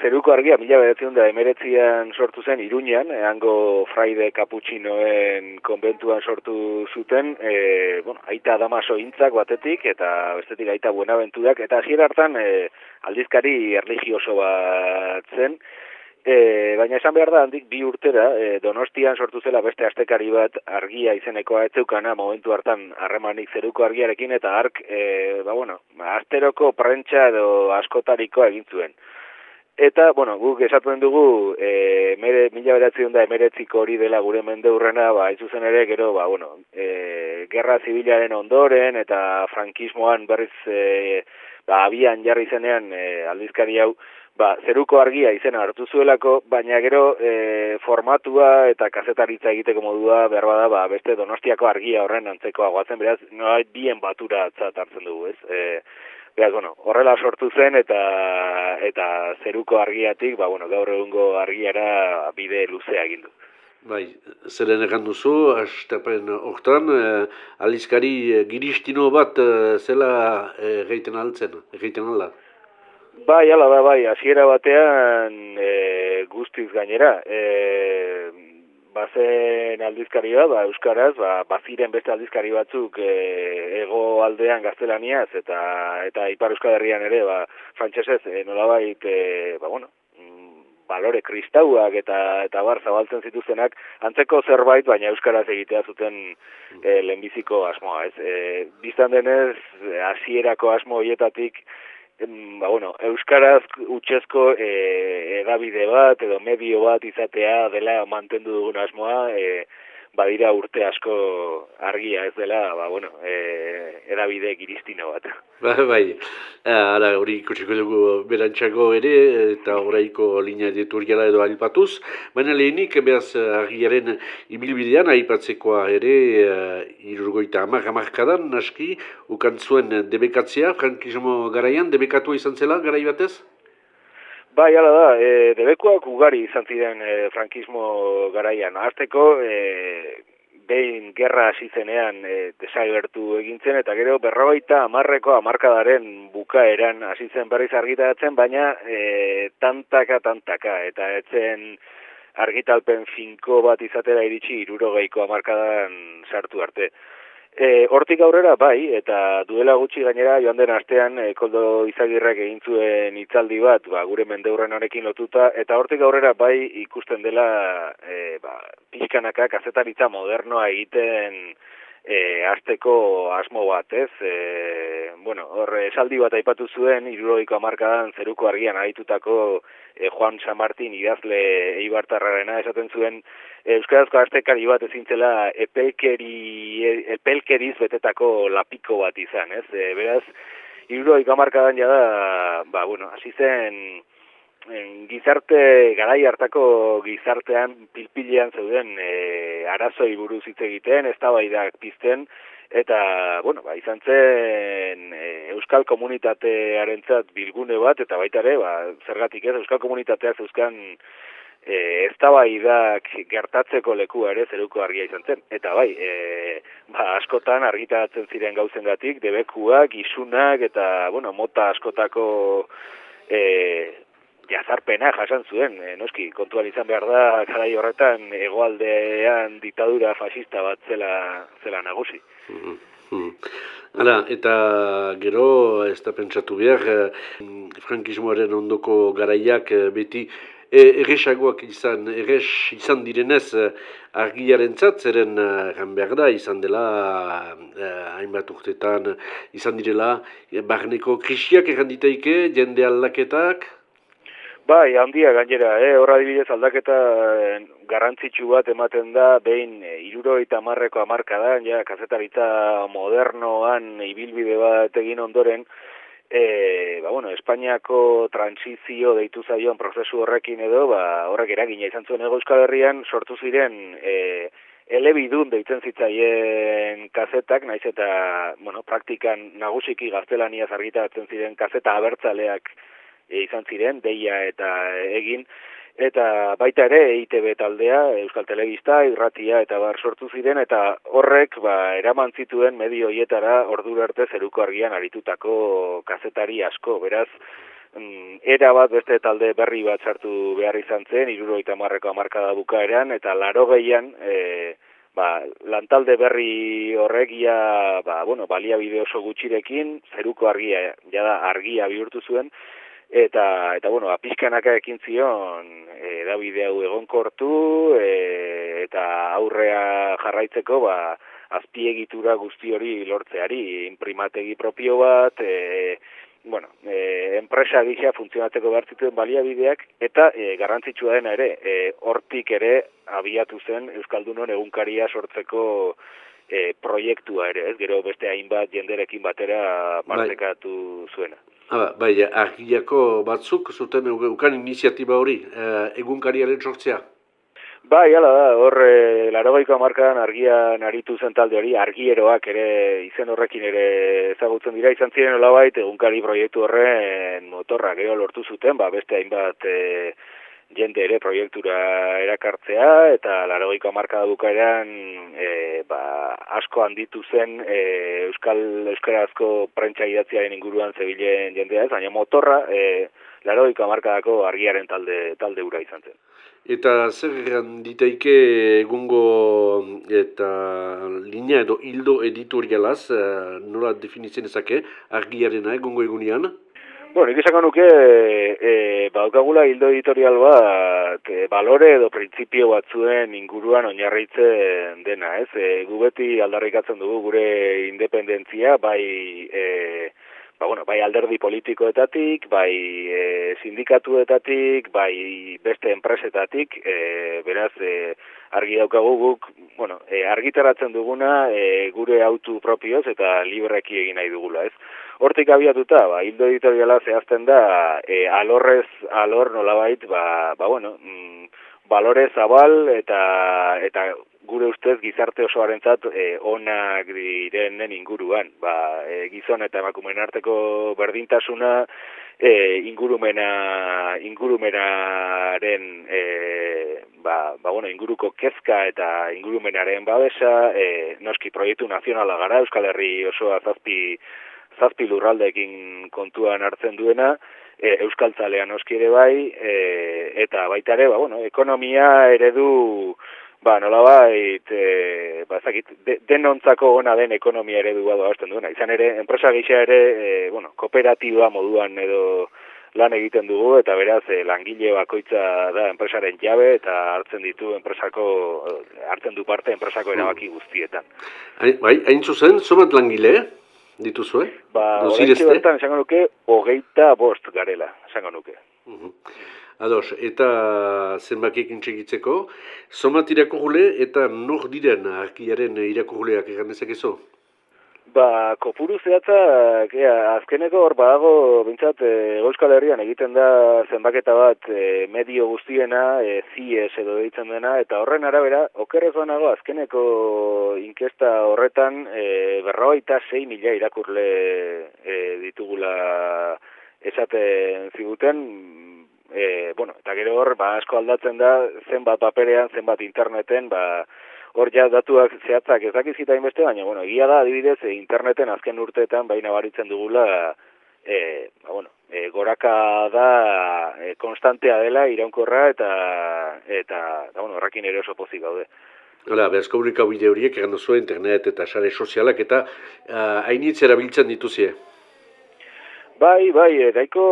zeruko argia, mila bedatzen da emeretzian sortu zen Iruñan, eango Fraide Cappuccinoen konbentuan sortu zuten, e, bueno, aita damaso intzak batetik, eta bestetik aita buenaventurak, eta hasiera hartan e, aldizkari erligioso bat zen, E, baina esan behar da, handik bi urtera, e, donostian sortu zela beste astekari bat argia izenekoa etzeukana momentu hartan harremanik zeruko argiarekin, eta ark, e, ba bueno, asteroko prentsa edo askotarikoa egin zuen. Eta, bueno, guk esatzen dugu, e, mere, mila beratzen da emeretziko hori dela gure mende hurrena, ba, izuzen ere, gero, ba, bueno, e, gerra zibilaren ondoren, eta frankismoan berriz, e, ba, abian jarri zenean e, aldizkari hau, ba, zeruko argia izena hartu zuelako, baina gero e, formatua eta kazetaritza egiteko modua behar bada, ba, beste donostiako argia horren antzeko aguatzen, beraz, noa bien batura hartzen dugu, ez? E, beraz, bueno, horrela sortu zen eta eta zeruko argiatik, ba, bueno, gaur egungo argiara bide luzea egin du. Bai, zeren egan duzu, astapen hortan, eh, alizkari eh, giristino bat eh, zela eh, geiten altzen, geiten alda? Bai, ala da, bai, hasiera batean e, guztiz gainera. E, bazen aldizkari bat, ba, Euskaraz, ba, baziren beste aldizkari batzuk e, ego aldean gaztelaniaz, eta eta Ipar Euskal Herrian ere, ba, frantsesez e, nolabait, e, ba, bueno, mm, balore kristauak eta eta bar zabaltzen zituztenak antzeko zerbait baina euskaraz egitea zuten e, lehenbiziko asmoa ez? E, biztan denez hasierako asmo hoietatik ba, bueno, Euskaraz utxezko e, edabide bat edo medio bat izatea dela mantendu dugun asmoa, e, badira urte asko argia ez dela, ba, bueno, e, edabide giristino bat. Ba, bai, ara hori ikutsiko dugu berantxako ere, eta horreiko linea dieturiala edo alipatuz, baina lehenik, behaz, argiaren ibilbidean, aipatzekoa ere, uh, irurgoita amak amarkadan, naski, ukantzuen debekatzea, frankismo garaian, debekatua izan zela, garai batez? Bai, ala da, e, debekuak ugari izan ziren e, frankismo garaian. Arteko, e, behin gerra hasi e, desagertu egintzen, eta gero berrogeita amarreko amarkadaren bukaeran hasi zen berriz argitaratzen, baina e, tantaka, tantaka, eta etzen argitalpen finko bat izatera iritsi irurogeiko amarkadan sartu arte. E, hortik aurrera bai, eta duela gutxi gainera joan den astean e, koldo izagirrak egin zuen hitzaldi bat, ba, gure mendeurren honekin lotuta, eta hortik aurrera bai ikusten dela e, ba, pixkanaka kazetaritza modernoa egiten e, azteko asmo bat, ez? E, bueno, hor, esaldi bat aipatu zuen, iruroiko amarkadan zeruko argian aitutako e, Juan San Martin idazle eibartarrarena esaten zuen Euskarazko astekari bat ezintzela epelkeri, epelkeriz betetako lapiko bat izan, ez? E, beraz, iruro ikamarkadan jada, ba, bueno, hasi zen gizarte, garai hartako gizartean pilpilean zeuden e, arazoi buruz hitz egiten, ez da pizten, eta, bueno, ba, izan zen e, Euskal Komunitatearentzat bilgune bat, eta baita ere, ba, zergatik ez, Euskal Komunitateak zeuzkan e, eztabaidak gertatzeko leku ere zeruko argia izan zen. Eta bai, e, ba, askotan argitaratzen ziren gauzengatik debekuak, isunak eta bueno, mota askotako e, jazarpena jasan zuen. E, noski, kontuan izan behar da, karai horretan egoaldean ditadura fascista bat zela, zela nagusi. Mm Hala, eta gero, ez da pentsatu behar, eh, frankismoaren ondoko garaiak eh, beti e, erresagoak izan, erres izan direnez argiaren zeren uh, behar da, izan dela hainbat urtetan, izan direla, barneko krisiak erranditaike, jende aldaketak? Bai, handia gainera, eh? horra dibidez aldaketa garrantzitsu bat ematen da, behin e, iruro eta marreko amarkadan, ja, kazetaritza modernoan ibilbide bat egin ondoren, e, ba, bueno, Espainiako transizio deitu zaion prozesu horrekin edo, ba, horrek eragina izan zuen ego Euskal Herrian, sortu ziren e, elebidun deitzen zitzaien kazetak, naiz eta, bueno, praktikan nagusiki gaztelania argitaratzen ziren kazeta abertzaleak izan ziren, deia eta egin, eta baita ere EITB taldea, Euskal Telebista, Irratia eta bar sortu ziren eta horrek ba eraman zituen medio hoietara ordura arte zeruko argian aritutako kazetari asko. Beraz, mm, era bat beste talde berri bat sartu behar izan zen, iruroita marreko amarkada bukaeran, eta laro gehian, e, ba, lantalde berri horregia, ba, bueno, balia bide oso gutxirekin, zeruko argia, jada argia bihurtu zuen, eta, eta bueno, apizkanaka ekin zion, e, da bide hau egonkortu, e, eta aurrea jarraitzeko, ba, azpiegitura guzti hori lortzeari, imprimategi propio bat, e, bueno, e, enpresa gisa funtzionatzeko behar zituen baliabideak, eta e, garrantzitsua dena ere, e, hortik ere abiatu zen Euskaldunon egunkaria sortzeko e, proiektua ere, ez gero beste hainbat jenderekin batera bai. partekatu zuena. Aba, bai, argiako batzuk zuten eukan iniziatiba hori, e, egunkariaren sortzea? Bai, ala da, hor, e, larogaiko amarkadan argia naritu zen talde hori, argieroak ere, izen horrekin ere ezagutzen dira, izan ziren olabait, egunkari proiektu horren motorra gero lortu zuten, ba, beste hainbat e, jende ere proiektura erakartzea, eta larogaiko amarkada bukaeran e, ba, asko handitu zen e, Euskal Euskarazko prentsa idatziaren inguruan zebilen jendea ez, baina motorra e, larogaiko amarkadako argiaren talde, talde ura izan zen. Eta zer egan diteike egungo eta linea edo hildo editorialaz, uh, nola definitzen ezake, argiarena egungo egunean? Bueno, ikizako nuke, e, baukagula hildo editorial bat, e, balore edo printzipio batzuen inguruan oinarritzen dena, ez? E, gu beti aldarrikatzen dugu gure independentzia, bai... E, ba, bueno, bai alderdi politikoetatik, bai e, sindikatuetatik, bai beste enpresetatik, e, beraz, e, argi daukagu guk, bueno, e, argitaratzen duguna e, gure autu propioz eta libreki egin nahi dugula, ez? Hortik abiatuta, ba, hildo editoriala zehazten da, e, alorrez, alor nolabait, ba, ba bueno, mm, balore zabal eta eta gure ustez gizarte osoarentzat e, onak direnen inguruan. Ba, e, gizon eta emakumeen arteko berdintasuna e, ingurumena ingurumenaren e, ba, ba, bueno, inguruko kezka eta ingurumenaren babesa, e, noski proiektu nazionala gara Euskal Herri osoa zazpi zazpi lurraldeekin kontuan hartzen duena, e, Euskal Zalea noski ere bai, e, eta baita ere, ba, bueno, ekonomia eredu ba, nola bait, e, ba, zakit, de, denontzako ona den ekonomia ere du badu duena. Izan ere, enpresa gisa ere, e, bueno, kooperatiba moduan edo lan egiten dugu, eta beraz, e, langile bakoitza da enpresaren jabe, eta hartzen ditu enpresako, hartzen du parte enpresako erabaki guztietan. Bai, hain zuzen, somat langile, dituzue? Ba, horretxe bertan, esango nuke, hogeita bost garela, esango nuke. Uh Ados, eta zenbakik intsegitzeko, somat irakurule eta nor diren arkiaren irakurleak egan ezo? Ba, kopuru zehatza, azkeneko hor badago, bintzat, e, Euskal Herrian egiten da zenbaketa bat e, medio guztiena, e, zies edo deitzen dena, eta horren arabera, okerrez banago, azkeneko inkesta horretan, e, berroita sei mila irakurle e, ditugula esaten ziguten, e, bueno, eta gero hor, ba, asko aldatzen da, zenbat paperean, zenbat interneten, ba, hor ja datuak zehatzak ez dakizita inbeste, baina, bueno, egia da, adibidez, e, interneten azken urteetan, baina baritzen dugula, e, ba, bueno, e, goraka da, e, konstantea dela, iraunkorra, eta, eta, eta bueno, horrekin ere oso pozik gaude. Hala, behaz komunikabide horiek egan duzu internet eta sare sozialak eta hainitz erabiltzen dituzie. Bai, bai, eh, nahiko,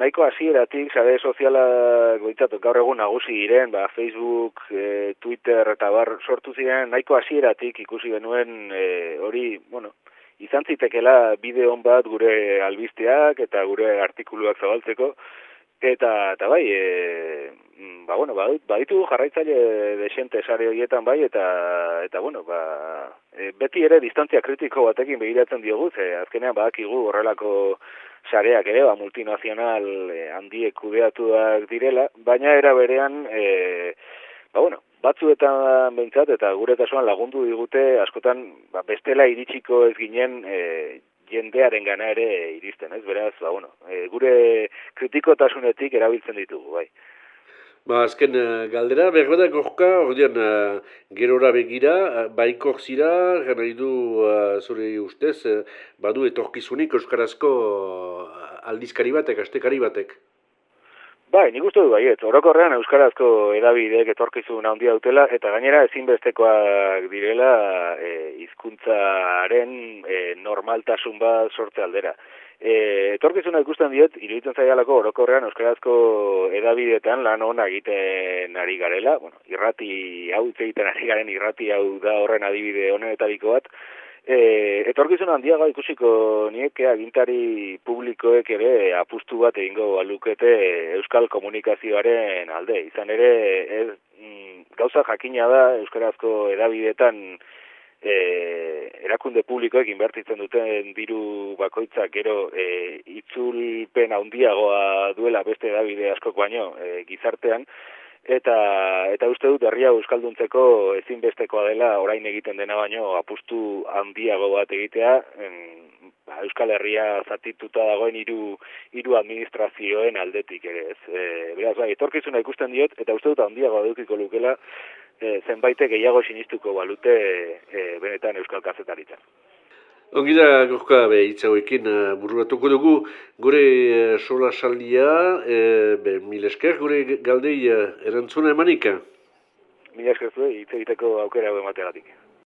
nahiko hasieratik sare soziala goitzatu gaur egun nagusi diren, ba, Facebook, e, Twitter eta bar sortu ziren, nahiko hasieratik ikusi genuen e, hori, bueno, izan zitekela bideo bat gure albisteak eta gure artikuluak zabaltzeko, eta, eta bai, e, ba, bueno, ba, baditu jarraitzaile desente sare horietan bai, eta, eta bueno, ba, e, beti ere distantzia kritiko batekin begiratzen diogu, ze azkenean badakigu horrelako sareak ere, ba, multinazional e, handiek kudeatuak direla, baina era berean, e, ba, bueno, batzuetan behintzat, eta gure kasuan lagundu digute, askotan, ba, bestela iritsiko ez ginen, e, jendearen gana ere iristen, ez? Beraz, ba, bueno, e, gure kritikotasunetik erabiltzen ditugu, bai. Ba, azken uh, galdera, behar da gorka, ordean, uh, gerora begira, uh, baikor zira, gana du, uh, zure ustez, uh, badu etorkizunik euskarazko uh, aldizkari batek, astekari batek. Bai, nik uste du baiet, orokorrean euskarazko edabideek etorkizun handia dutela, eta gainera ezinbestekoak direla e, hizkuntzaren e, normaltasun bat sortze aldera. E, etorkizuna ikusten diet, iruditzen zaialako orokorrean euskarazko edabideetan lan hona egiten ari garela, bueno, irrati hau egiten ari garen irrati hau da horren adibide honenetariko bat, E, etorkizun handiago ikusiko nieke agintari publikoek ere apustu bat egingo balukete euskal komunikazioaren alde. Izan ere, ez, mm, gauza jakina da euskarazko edabidetan e, erakunde publikoek inbertitzen duten diru bakoitzak gero e, itzulpen handiagoa duela beste edabide askok baino e, gizartean, eta eta uste dut herria euskalduntzeko ezinbestekoa dela orain egiten dena baino apustu handiago bat egitea. Ba, Euskal Herria zatituta dagoen hiru hiru administrazioen aldetik ere ez? E, beraz bai etorkizuna ikusten diot eta uste dut handiago edukiko lukela e, zenbaite gehiago sinistuko balute e, benetan Euskal Kazetaritza Ongi da, gorka, be, itzagoekin uh, bururatuko dugu, gure uh, sola saldia, uh, be, mil esker, gure galdei uh, erantzuna emanika? Mil esker zuen, itzaiteko aukera emateagatik.